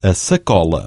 a sacola.